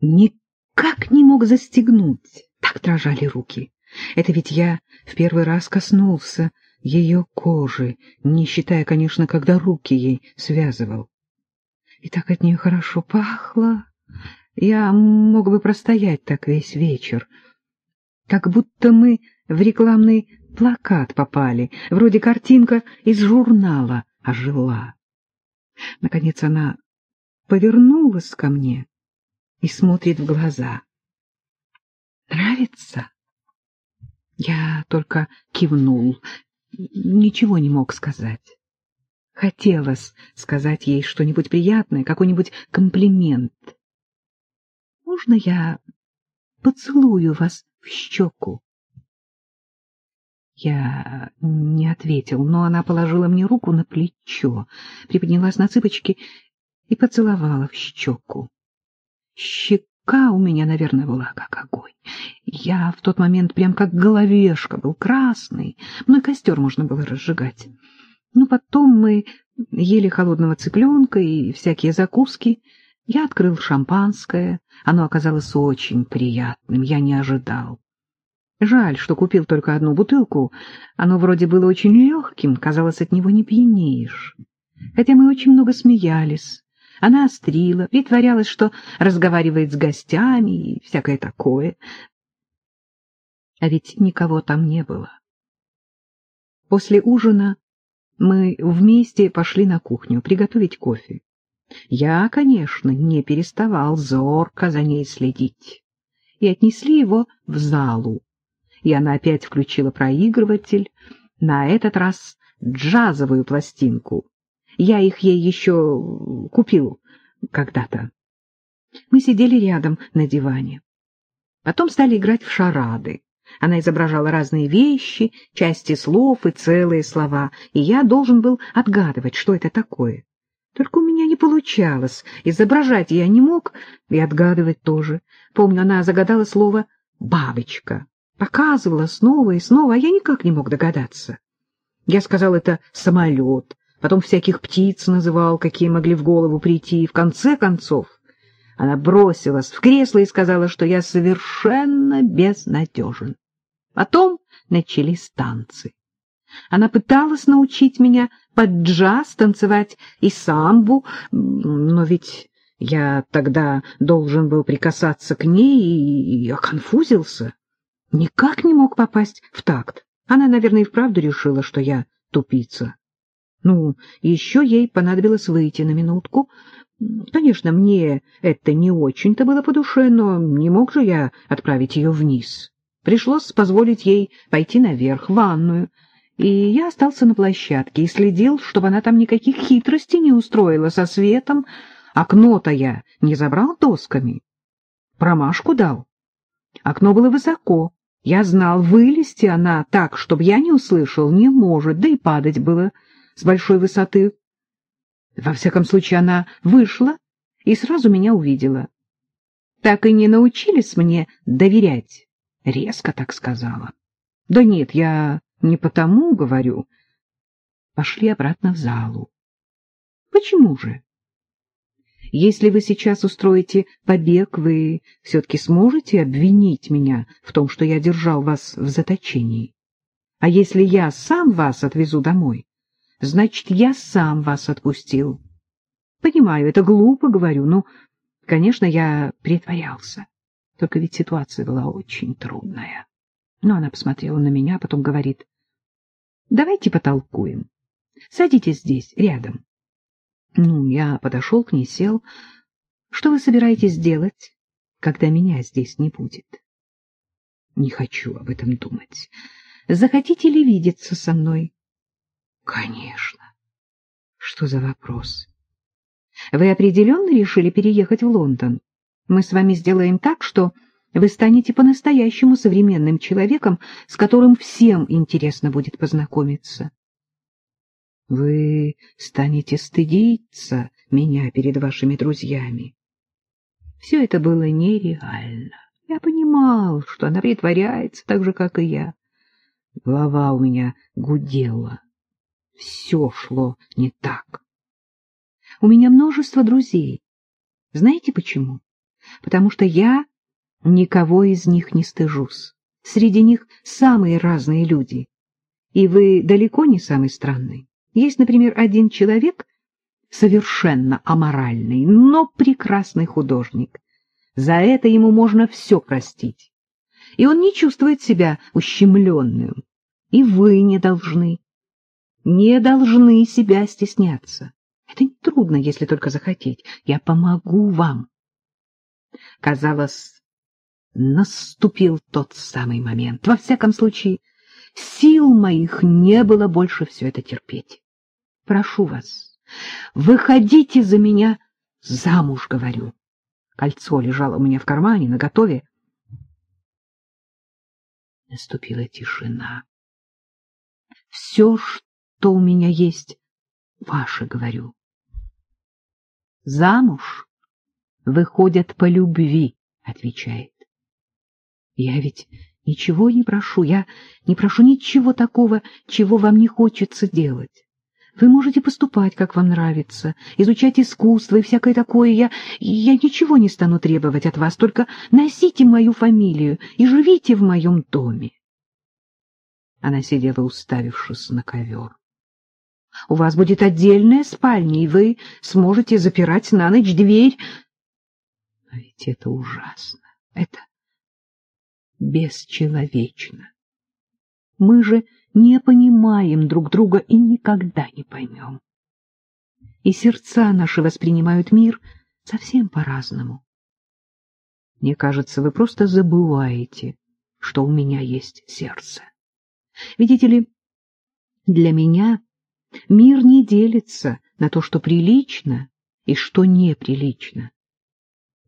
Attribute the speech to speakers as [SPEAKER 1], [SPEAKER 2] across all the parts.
[SPEAKER 1] никак не мог застегнуть. Так дрожали руки. Это ведь я в первый раз коснулся ее кожи, не считая, конечно, когда руки ей связывал. И так от нее хорошо пахло. Я мог бы простоять так весь вечер. Как будто мы в рекламный плакат попали, вроде картинка из журнала ожила. Наконец она повернулась ко мне и смотрит в глаза. «Нравится?» Я только кивнул, ничего не мог сказать. Хотелось сказать ей что-нибудь приятное, какой-нибудь комплимент. «Можно я поцелую вас в щеку?» Я не ответил, но она положила мне руку на плечо, приподнялась на цыпочки и поцеловала в щеку. Щека у меня, наверное, была как огонь. Я в тот момент прям как головешка был красный, мной костер можно было разжигать. Ну, потом мы ели холодного цыпленка и всякие закуски. Я открыл шампанское, оно оказалось очень приятным, я не ожидал. Жаль, что купил только одну бутылку. Оно вроде было очень легким, казалось, от него не пьянеешь. Хотя мы очень много смеялись. Она острила, притворялась, что разговаривает с гостями и всякое такое. А ведь никого там не было. После ужина мы вместе пошли на кухню приготовить кофе. Я, конечно, не переставал зорко за ней следить. И отнесли его в залу и она опять включила проигрыватель, на этот раз джазовую пластинку. Я их ей еще купил когда-то. Мы сидели рядом на диване. Потом стали играть в шарады. Она изображала разные вещи, части слов и целые слова, и я должен был отгадывать, что это такое. Только у меня не получалось, изображать я не мог, и отгадывать тоже. Помню, она загадала слово «бабочка». Показывала снова и снова, а я никак не мог догадаться. Я сказал это самолет, потом всяких птиц называл, какие могли в голову прийти, и в конце концов она бросилась в кресло и сказала, что я совершенно безнадежен. Потом начались танцы. Она пыталась научить меня под джаз танцевать и самбу, но ведь я тогда должен был прикасаться к ней и, оконфузился никак не мог попасть в такт. Она, наверное, и вправду решила, что я тупица. Ну, еще ей понадобилось выйти на минутку. Конечно, мне это не очень-то было по душе, но не мог же я отправить ее вниз. Пришлось позволить ей пойти наверх, в ванную, и я остался на площадке и следил, чтобы она там никаких хитростей не устроила со светом. Окно-то я не забрал досками. Промашку дал. Окно было высоко, я знал, вылезти она так, чтобы я не услышал, не может, да и падать было с большой высоты. Во всяком случае, она вышла и сразу меня увидела. Так и не научились мне доверять, — резко так сказала. Да нет, я не потому говорю. Пошли обратно в залу. Почему же? Если вы сейчас устроите побег, вы все-таки сможете обвинить меня в том, что я держал вас в заточении. А если я сам вас отвезу домой, значит, я сам вас отпустил. Понимаю, это глупо, говорю, но, конечно, я притворялся. Только ведь ситуация была очень трудная. Но она посмотрела на меня, потом говорит, давайте потолкуем. Садитесь здесь, рядом. Ну, я подошел к ней, сел. Что вы собираетесь делать, когда меня здесь не будет? Не хочу об этом думать. Захотите ли видеться со мной? Конечно. Что за вопрос? Вы определенно решили переехать в Лондон? Мы с вами сделаем так, что вы станете по-настоящему современным человеком, с которым всем интересно будет познакомиться. Вы станете стыдиться меня перед вашими друзьями. Все это было нереально. Я понимал, что она притворяется так же, как и я. Голова у меня гудела. Все шло не так. У меня множество друзей. Знаете почему? потому что я никого из них не стыжусь. Среди них самые разные люди. И вы далеко не самый странный. Есть, например, один человек, совершенно аморальный, но прекрасный художник. За это ему можно все простить. И он не чувствует себя ущемленным. И вы не должны. Не должны себя стесняться. Это не трудно, если только захотеть. Я помогу вам. Казалось, наступил тот самый момент. Во всяком случае, сил моих не было больше все это терпеть. Прошу вас, выходите за меня замуж, говорю. Кольцо лежало у меня в кармане, наготове. Наступила тишина. Все, что у меня есть, ваше, говорю. Замуж выходят по любви, отвечает. Я ведь ничего не прошу, я не прошу ничего такого, чего вам не хочется делать. Вы можете поступать, как вам нравится, изучать искусство и всякое такое. Я, я ничего не стану требовать от вас, только носите мою фамилию и живите в моем доме. Она сидела, уставившись на ковер. У вас будет отдельная спальня, и вы сможете запирать на ночь дверь. Но ведь это ужасно, это бесчеловечно. Мы же не понимаем друг друга и никогда не поймем. И сердца наши воспринимают мир совсем по-разному. Мне кажется, вы просто забываете, что у меня есть сердце. Видите ли, для меня мир не делится на то, что прилично и что неприлично.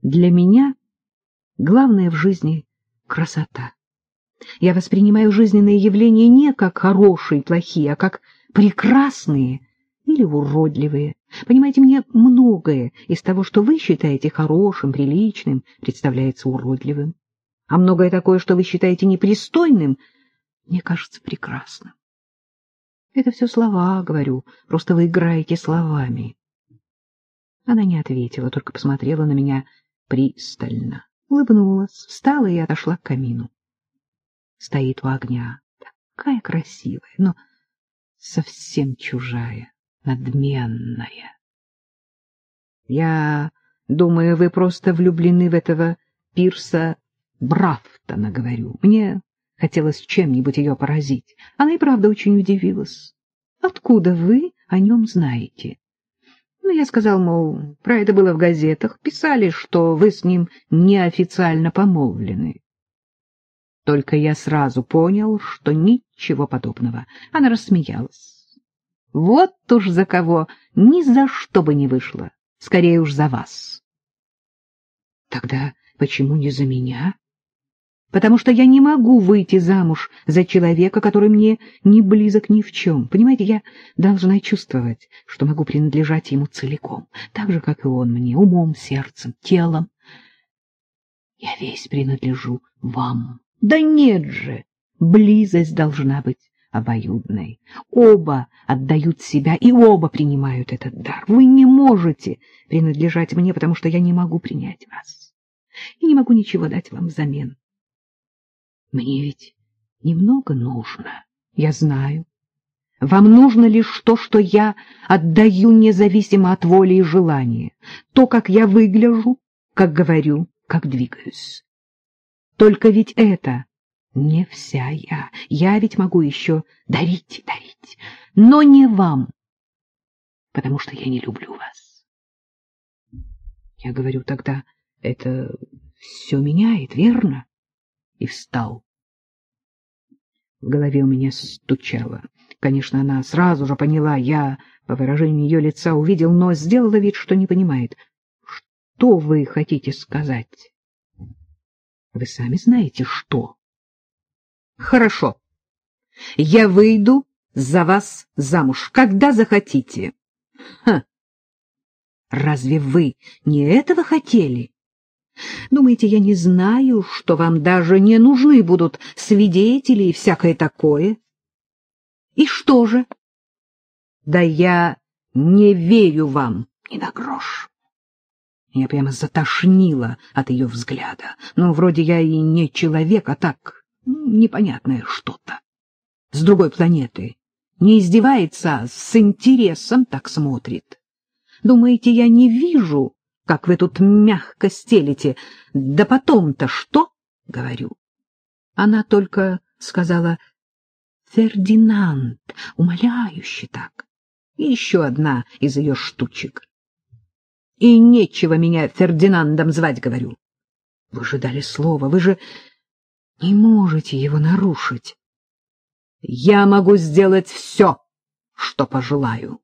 [SPEAKER 1] Для меня главное в жизни — красота. Я воспринимаю жизненные явления не как хорошие и плохие, а как прекрасные или уродливые. Понимаете, мне многое из того, что вы считаете хорошим, приличным, представляется уродливым. А многое такое, что вы считаете непристойным, мне кажется прекрасным. Это все слова, говорю, просто вы играете словами. Она не ответила, только посмотрела на меня пристально, улыбнулась, встала и отошла к камину стоит у огня. Такая красивая, но совсем чужая, надменная. Я думаю, вы просто влюблены в этого Пирса Брафтона, говорю. Мне хотелось чем-нибудь ее поразить. Она и правда очень удивилась. Откуда вы о нем знаете? Ну, я сказал, мол, про это было в газетах. Писали, что вы с ним неофициально помолвлены. Только я сразу понял, что ничего подобного. Она рассмеялась. Вот уж за кого ни за что бы не вышло. Скорее уж за вас. Тогда почему не за меня? Потому что я не могу выйти замуж за человека, который мне не близок ни в чем. Понимаете, я должна чувствовать, что могу принадлежать ему целиком, так же, как и он мне, умом, сердцем, телом. Я весь принадлежу вам. Да нет же, близость должна быть обоюдной. Оба отдают себя, и оба принимают этот дар. Вы не можете принадлежать мне, потому что я не могу принять вас. И не могу ничего дать вам взамен. Мне ведь немного нужно, я знаю. Вам нужно лишь то, что я отдаю независимо от воли и желания, то, как я выгляжу, как говорю, как двигаюсь. Только ведь это не вся я. Я ведь могу еще дарить дарить, но не вам, потому что я не люблю вас. Я говорю тогда, это все меняет, верно? И встал. В голове у меня стучало. Конечно, она сразу же поняла, я по выражению ее лица увидел, но сделала вид, что не понимает. Что вы хотите сказать? Вы сами знаете, что. Хорошо. Я выйду за вас замуж, когда захотите. Ха. Разве вы не этого хотели? Думаете, я не знаю, что вам даже не нужны будут свидетели и всякое такое? И что же? Да я не верю вам ни на грош. Меня прямо затошнило от ее взгляда. Ну, вроде я и не человек, а так непонятное что-то. С другой планеты. Не издевается, а с интересом так смотрит. Думаете, я не вижу, как вы тут мягко стелите? Да потом-то что? — говорю. Она только сказала «Фердинанд», умоляюще так. И еще одна из ее штучек. И нечего меня Фердинандом звать, говорю. Вы же дали слово, вы же не можете его нарушить. Я могу сделать все, что пожелаю.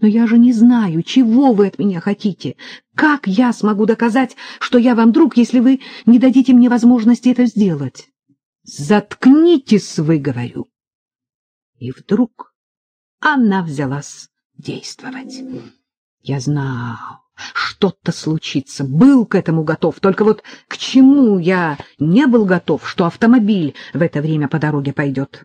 [SPEAKER 1] Но я же не знаю, чего вы от меня хотите. Как я смогу доказать, что я вам друг, если вы не дадите мне возможности это сделать? Заткнитесь вы, говорю. И вдруг она взялась действовать. Я знал, что-то случится, был к этому готов. Только вот к чему я не был готов, что автомобиль в это время по дороге пойдет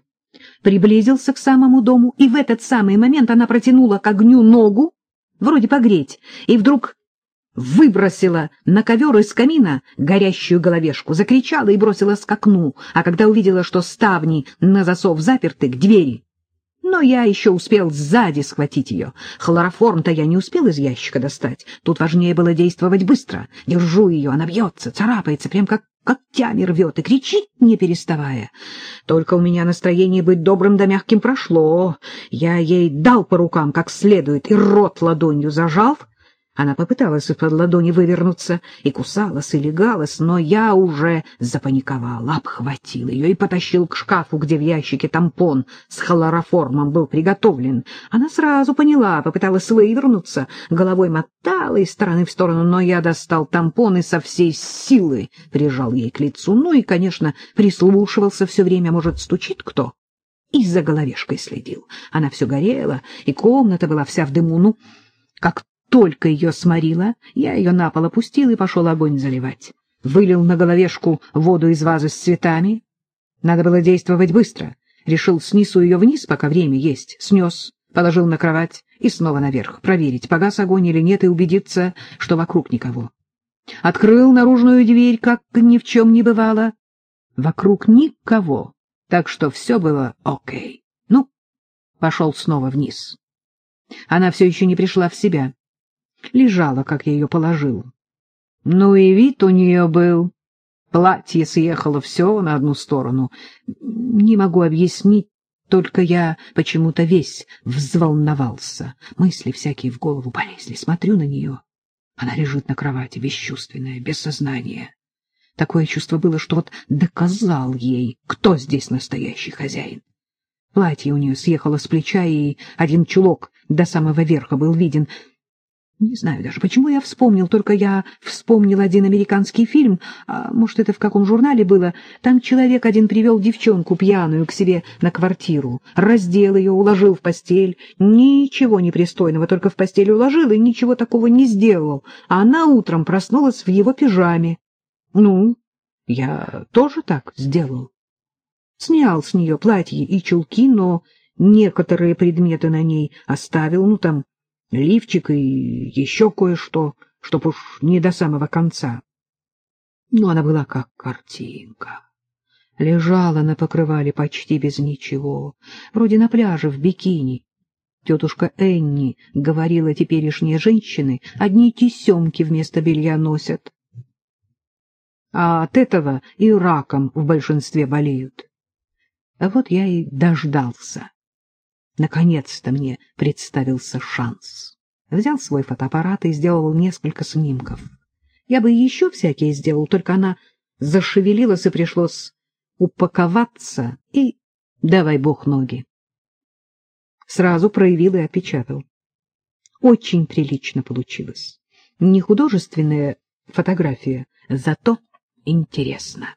[SPEAKER 1] приблизился к самому дому, и в этот самый момент она протянула к огню ногу, вроде погреть, и вдруг выбросила на ковер из камина горящую головешку, закричала и бросилась к окну, а когда увидела, что ставни на засов заперты, к двери. Но я еще успел сзади схватить ее. Хлороформ-то я не успел из ящика достать. Тут важнее было действовать быстро. Держу ее, она бьется, царапается, прям как когтями рвет и кричит, не переставая. Только у меня настроение быть добрым да мягким прошло. Я ей дал по рукам как следует и рот ладонью зажав, она попыталась из-под ладони вывернуться и кусалась, и легалась, но я уже запаниковал, обхватил ее и потащил к шкафу, где в ящике тампон с хлороформом был приготовлен. Она сразу поняла, попыталась вывернуться, головой мотала из стороны в сторону, но я достал тампон и со всей силы прижал ей к лицу. Ну и, конечно, прислушивался все время, может, стучит кто? И за головешкой следил. Она все горела, и комната была вся в дыму. Ну, как только ее сморила, я ее на пол опустил и пошел огонь заливать. Вылил на головешку воду из вазы с цветами. Надо было действовать быстро. Решил, снесу ее вниз, пока время есть. Снес, положил на кровать и снова наверх. Проверить, погас огонь или нет, и убедиться, что вокруг никого. Открыл наружную дверь, как ни в чем не бывало. Вокруг никого, так что все было окей. Ну, пошел снова вниз. Она все еще не пришла в себя лежала, как я ее положил. Ну и вид у нее был. Платье съехало все на одну сторону. Не могу объяснить, только я почему-то весь взволновался. Мысли всякие в голову полезли. Смотрю на нее. Она лежит на кровати, бесчувственная, без сознания. Такое чувство было, что вот доказал ей, кто здесь настоящий хозяин. Платье у нее съехало с плеча, и один чулок до самого верха был виден — не знаю даже, почему я вспомнил, только я вспомнил один американский фильм, а может, это в каком журнале было. Там человек один привел девчонку пьяную к себе на квартиру, раздел ее, уложил в постель. Ничего непристойного, только в постель уложил и ничего такого не сделал. А она утром проснулась в его пижаме. Ну, я тоже так сделал. Снял с нее платье и чулки, но некоторые предметы на ней оставил, ну, там, лифчик и еще кое-что, чтоб уж не до самого конца. Но она была как картинка. Лежала на покрывале почти без ничего, вроде на пляже в бикини. Тетушка Энни говорила, теперешние женщины одни тесемки вместо белья носят. А от этого и раком в большинстве болеют. А вот я и дождался. Наконец-то мне представился шанс. Взял свой фотоаппарат и сделал несколько снимков. Я бы еще всякие сделал, только она зашевелилась, и пришлось упаковаться, и давай бог ноги. Сразу проявил и отпечатал. Очень прилично получилось. Не художественная фотография, зато интересно.